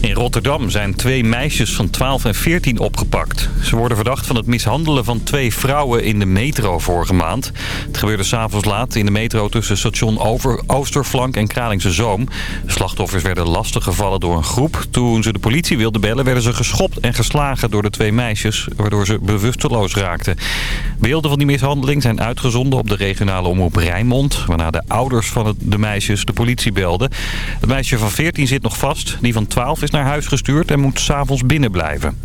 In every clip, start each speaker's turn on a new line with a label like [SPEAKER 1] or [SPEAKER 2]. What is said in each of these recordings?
[SPEAKER 1] In Rotterdam zijn twee meisjes van 12 en 14 opgepakt. Ze worden verdacht van het mishandelen van twee vrouwen in de metro vorige maand. Het gebeurde s'avonds laat in de metro tussen station Over Oosterflank en Kralingse Zoom. Slachtoffers werden lastiggevallen door een groep. Toen ze de politie wilden bellen werden ze geschopt en geslagen door de twee meisjes... waardoor ze bewusteloos raakten. Beelden van die mishandeling zijn uitgezonden op de regionale omroep Rijnmond... waarna de ouders van de meisjes de politie belden. Het meisje van 14 zit nog vast, die van 12 is naar huis gestuurd en moet s'avonds binnen blijven.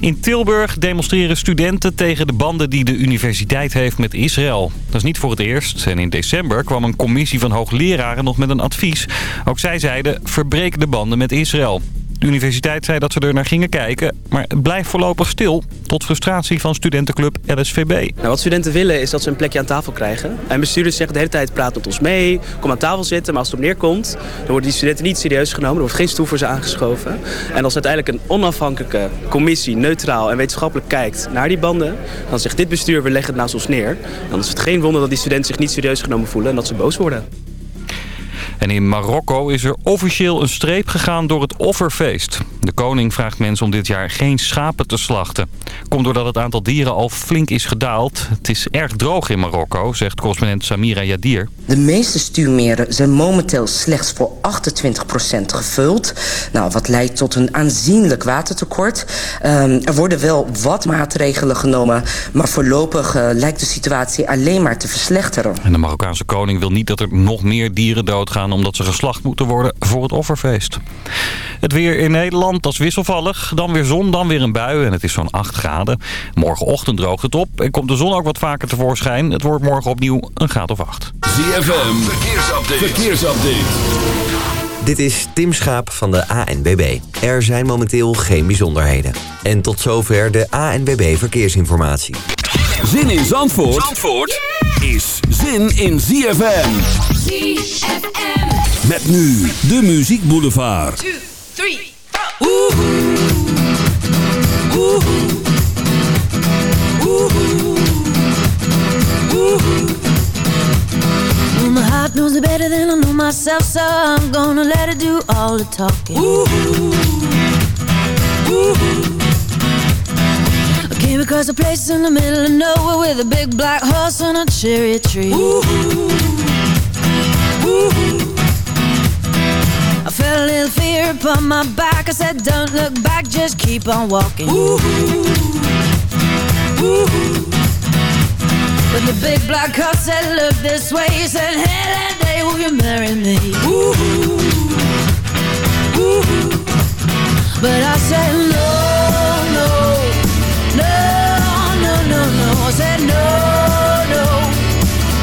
[SPEAKER 1] In Tilburg demonstreren studenten tegen de banden die de universiteit heeft met Israël. Dat is niet voor het eerst. En in december kwam een commissie van hoogleraren nog met een advies. Ook zij zeiden, verbreek de banden met Israël. De universiteit zei dat ze er naar gingen kijken, maar het blijft voorlopig stil. Tot frustratie van studentenclub LSVB.
[SPEAKER 2] Nou, wat studenten willen is dat ze een plekje aan tafel krijgen. En bestuurders zeggen de hele tijd praat met ons mee, kom aan tafel zitten. Maar als het op neerkomt, dan worden die studenten niet serieus genomen. Er wordt geen stoel voor ze aangeschoven. En als uiteindelijk een onafhankelijke commissie neutraal en wetenschappelijk kijkt naar die banden... dan zegt dit bestuur, we leggen het naast ons neer. Dan is het geen wonder dat die studenten zich niet serieus genomen voelen en dat ze boos worden.
[SPEAKER 1] En in Marokko is er officieel een streep gegaan door het offerfeest. De koning vraagt mensen om dit jaar geen schapen te slachten. Komt doordat het aantal dieren al flink is gedaald. Het is erg droog in Marokko, zegt correspondent Samira Yadir.
[SPEAKER 3] De meeste stuurmeren zijn momenteel slechts voor 28% gevuld. Nou, wat leidt tot een aanzienlijk watertekort. Um, er worden wel wat maatregelen genomen... maar voorlopig uh, lijkt de situatie alleen maar te verslechteren.
[SPEAKER 1] En de Marokkaanse koning wil niet dat er nog meer dieren doodgaan omdat ze geslacht moeten worden voor het offerfeest. Het weer in Nederland, dat is wisselvallig. Dan weer zon, dan weer een bui en het is zo'n 8 graden. Morgenochtend droogt het op en komt de zon ook wat vaker tevoorschijn. Het wordt morgen opnieuw een graad of 8.
[SPEAKER 4] ZFM, verkeersupdate. verkeersupdate.
[SPEAKER 5] Dit is Tim Schaap van de ANBB. Er zijn momenteel geen bijzonderheden. En tot zover de ANBB Verkeersinformatie.
[SPEAKER 4] Zin in Zandvoort, Zandvoort is zin in ZFM.
[SPEAKER 6] ZFM.
[SPEAKER 4] Met nu de Muziek Boulevard.
[SPEAKER 6] 2, 3, Oeh.
[SPEAKER 7] Oeh. Oeh. Oeh. my heart knows it better than I know myself, so I'm gonna let it do all the talking. Ooh. Ooh. Came across a place in the middle of nowhere with a big black horse and a cherry tree. Ooh. Ooh. I felt a little fear upon my back. I said, Don't look back, just keep on walking. Ooh. Ooh. But the big black horse said, Look this way. He said, Hey, that day, will you marry me? Ooh. Ooh. But I said, No,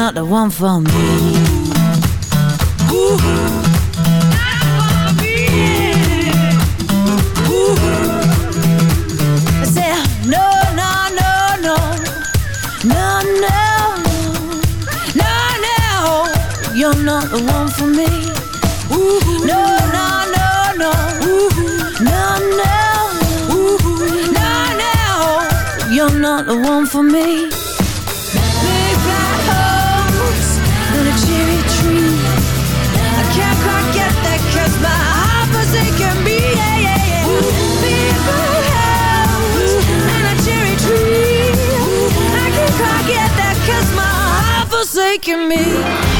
[SPEAKER 7] not the one for me Ooh. No, no, no, no, no, no You're not the one for me. Ooh, no, no, no, no. Ooh, no, no. Ooh, no, no. You're not the one for me. cry, get that, cause my heart forsaken me.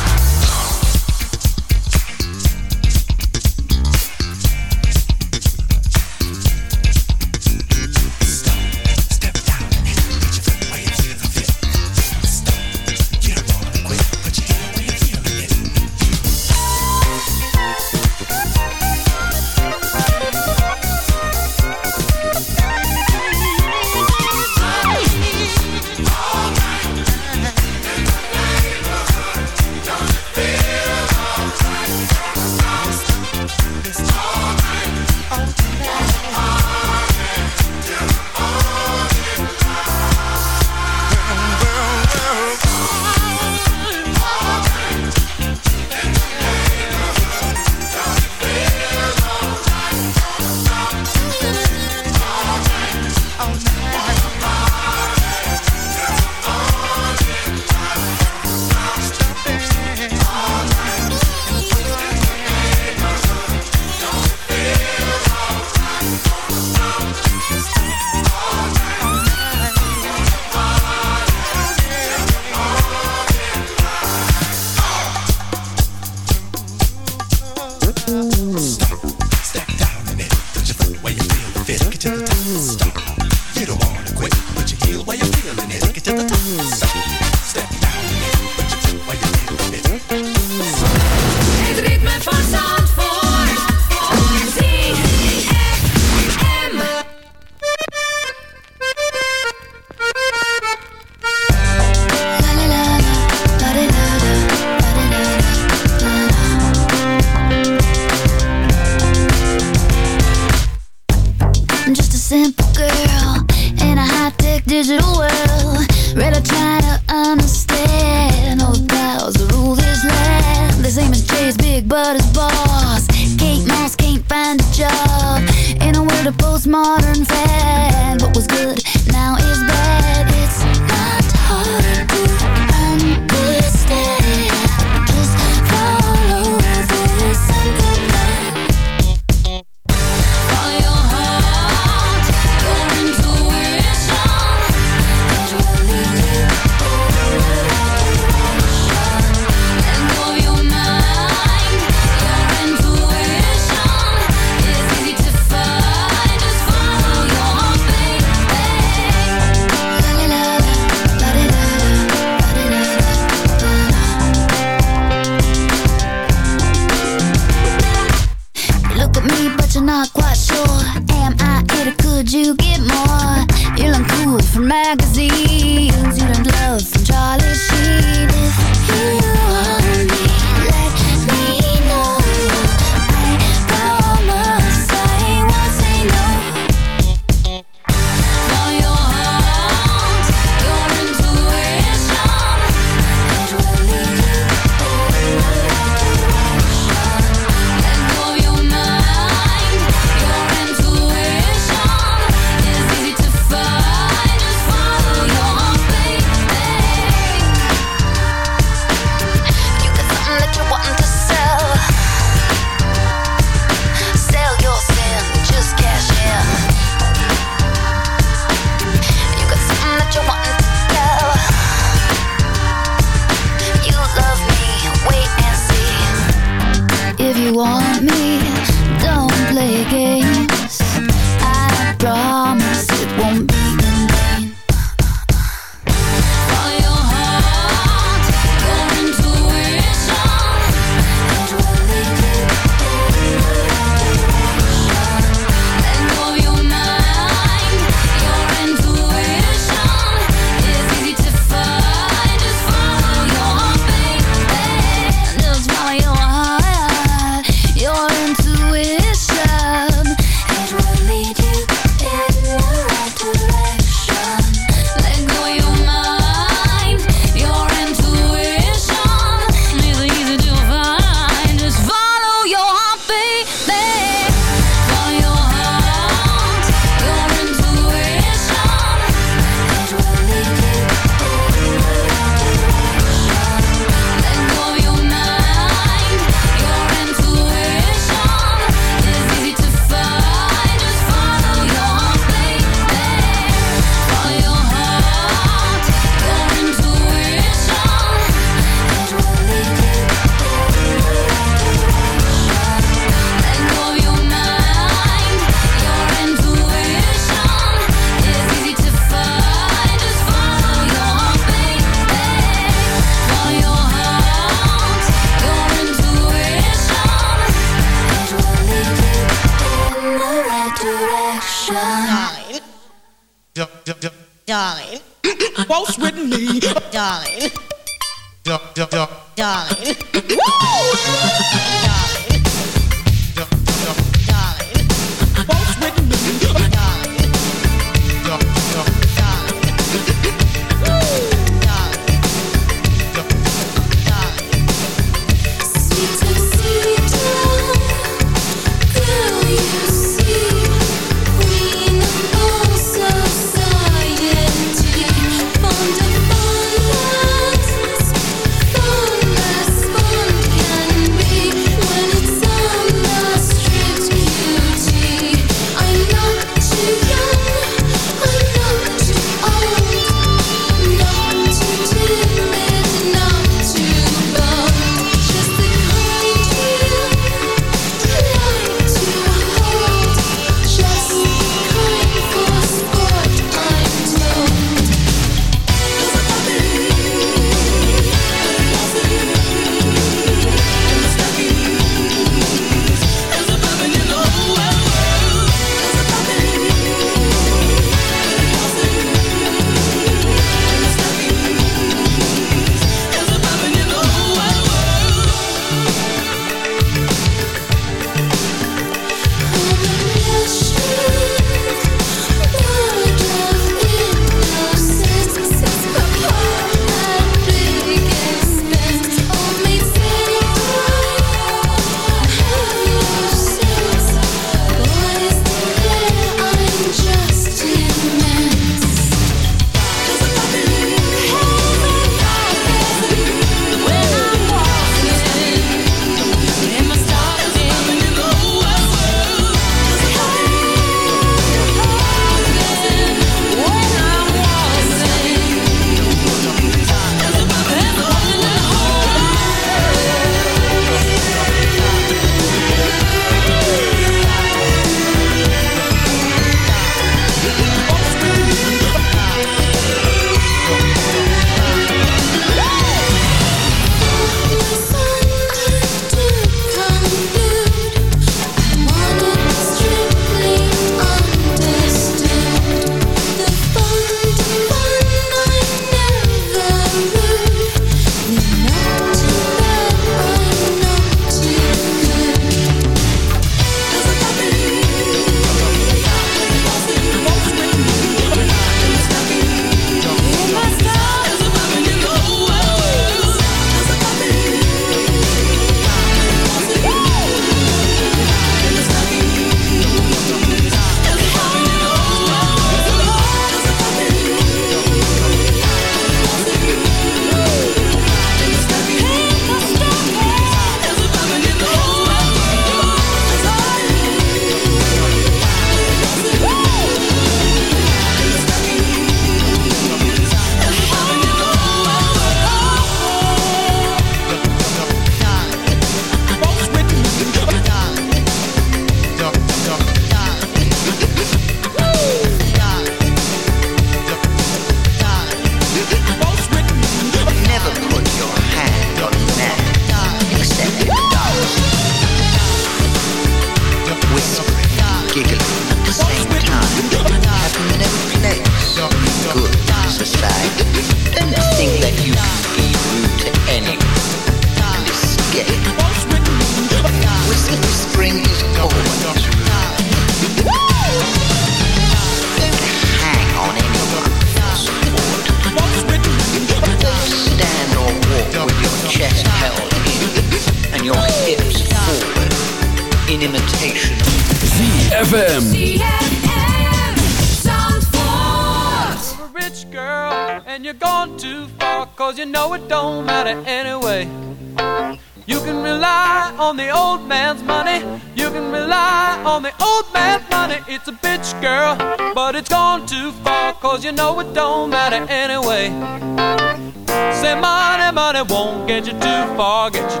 [SPEAKER 8] get you too far, get you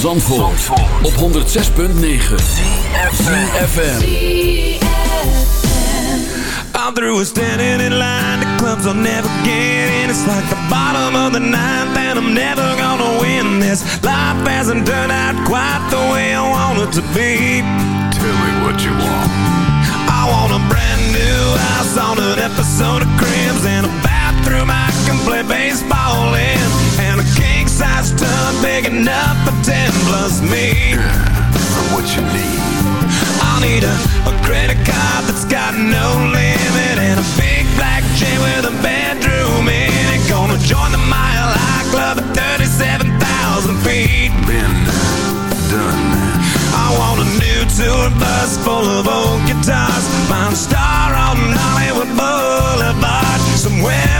[SPEAKER 4] Zandvoort, op 106.9 CFFM
[SPEAKER 9] I'm through with standing in line. The clubs I'll never get in. It's like the bottom of the ninth And I'm never gonna win this. Life hasn't turned out quite the way I want it to be. Tell me what you want. I want a brand new house On an episode of Cribs And a bathroom I can play baseball in. And a king-size tub Big enough for ten plus me. Girl, what you need. I'll need a, a credit card that's got no limit And a big black chain with a bedroom in it. Gonna join the Mile High Club at 37,000 feet. Been done. I want a new tour bus full of old guitars. Mine star on Hollywood Boulevard. Somewhere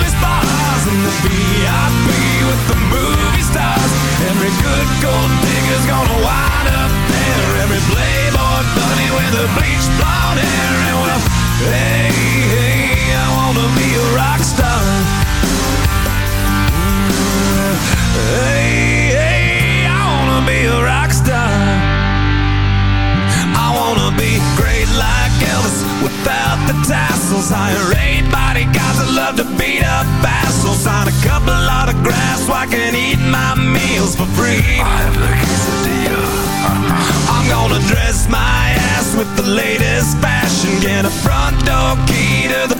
[SPEAKER 9] the VIP with the movie stars. Every good gold digger's gonna wind up there. Every playboy bunny with a bleached blonde hair. And well, hey, hey, I wanna be a rock star. Mm, hey, hey, Elvis without the tassels. Hire eight bodyguards that love to beat up assholes. Sign a couple autographs so I can eat my meals for free. I have the quesadilla I'm gonna dress my ass with the latest fashion. Get a front door key to the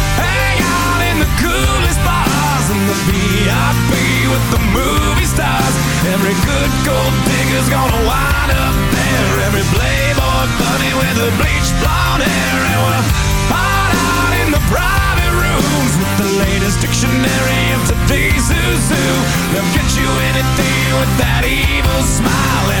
[SPEAKER 9] hang out in the coolest bars In the VIP with the movie stars. Every good gold digger's gonna wind up there. Every playboy bunny with a bleached blonde hair. And we'll hide out in the private rooms With the latest dictionary of today's who They'll get you anything with that evil smile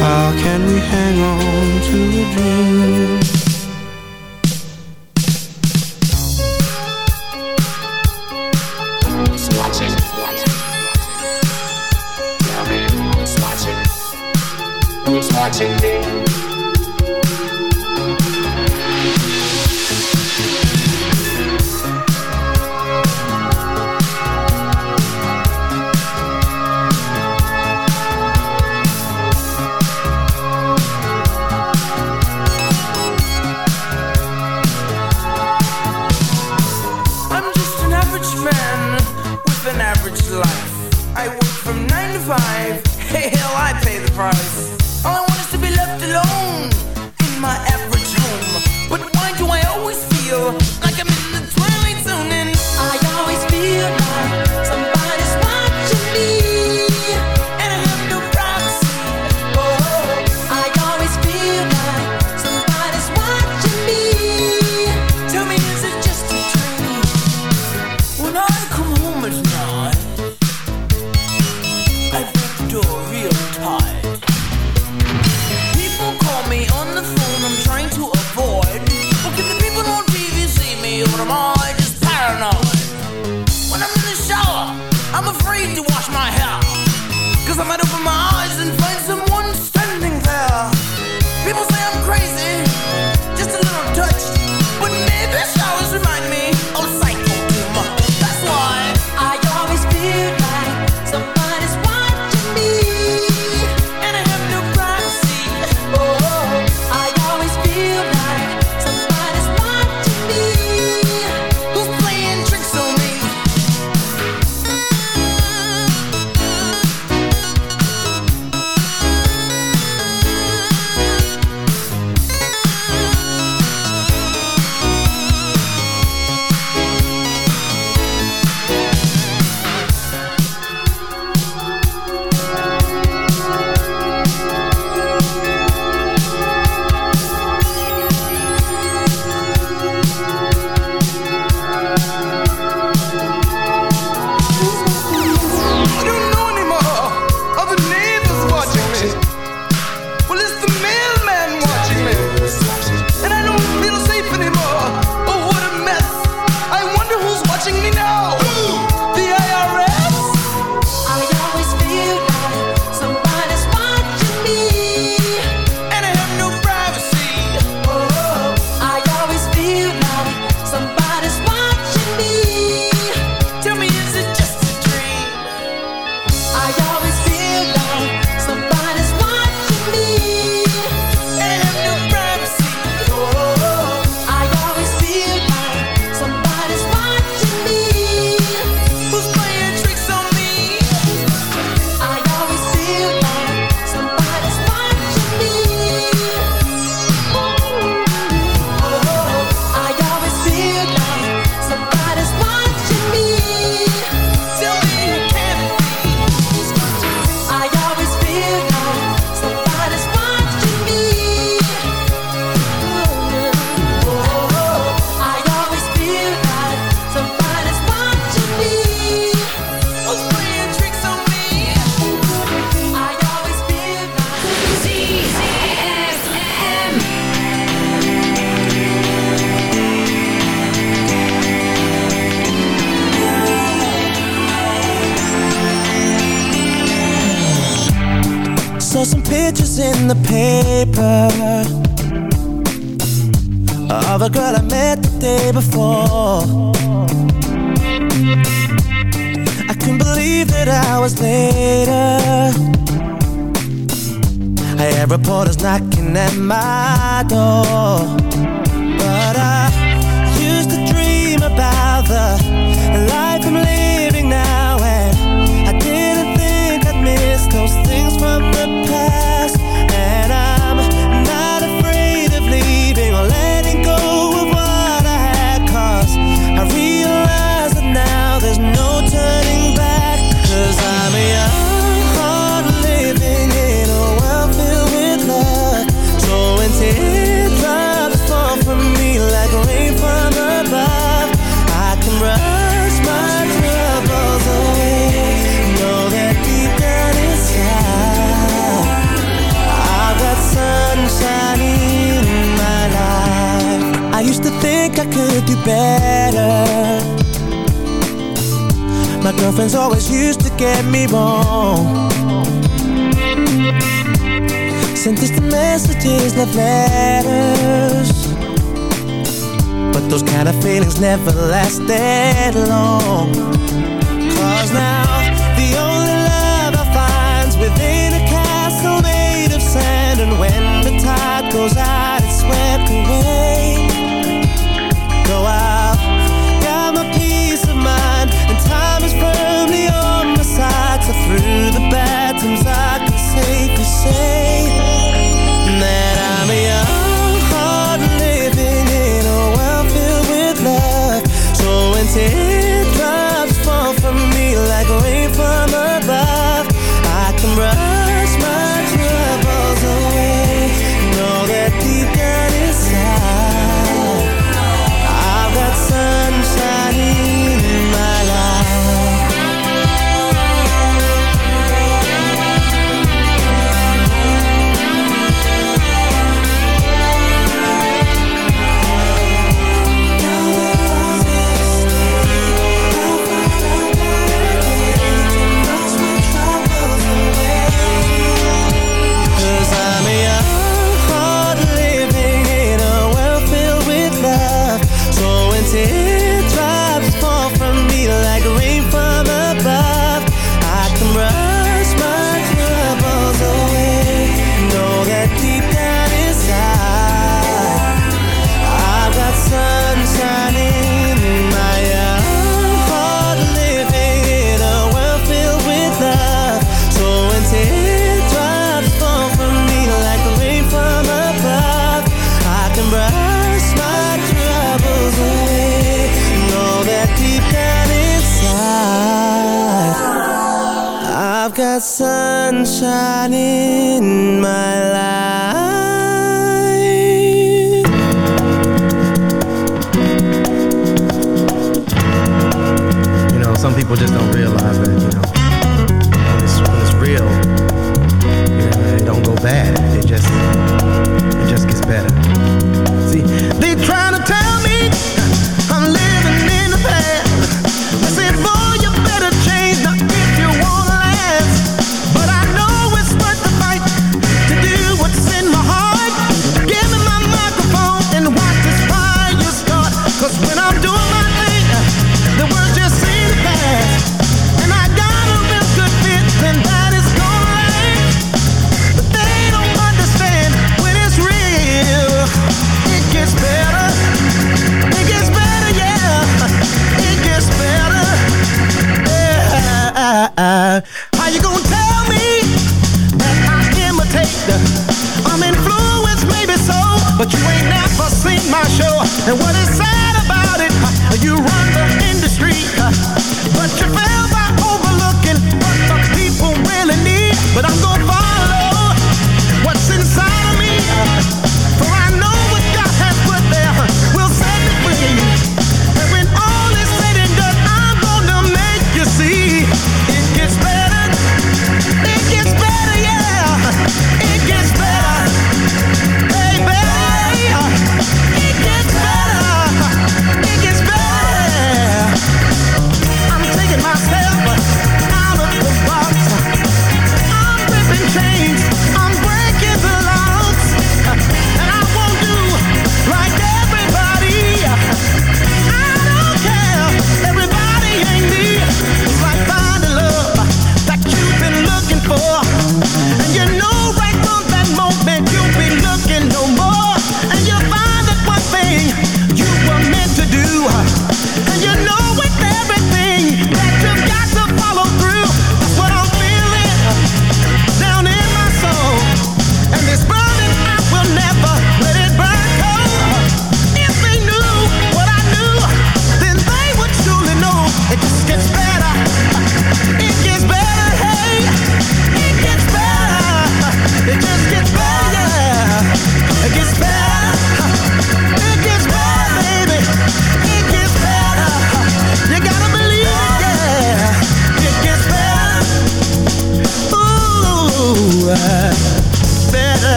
[SPEAKER 10] How can we hang on to a dream?
[SPEAKER 11] watching me.
[SPEAKER 12] better. My girlfriend's always used to get me wrong. Sent us distant messages, love letters. But those kind of feelings never last that long. Cause now the only love I find's within a castle made of sand. And when the tide goes out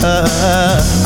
[SPEAKER 11] better.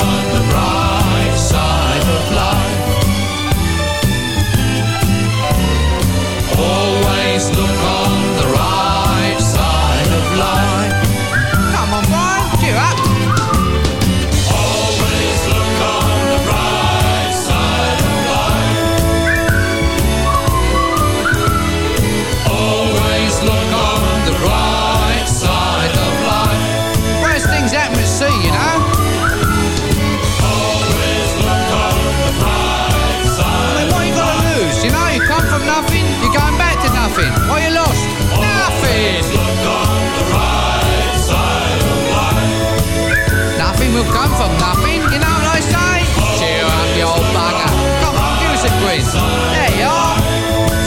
[SPEAKER 13] come from nothing. You know what I say? Cheer up, you old bugger. Come on, give us a quiz. There you are.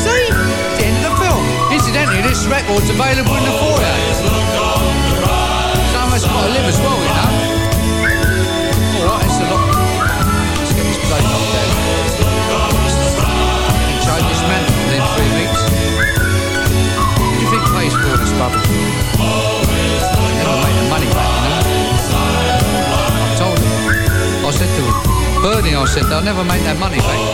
[SPEAKER 13] See? The end of the film. Incidentally, this record's available in the Bernie, I said, they'll never make that money back.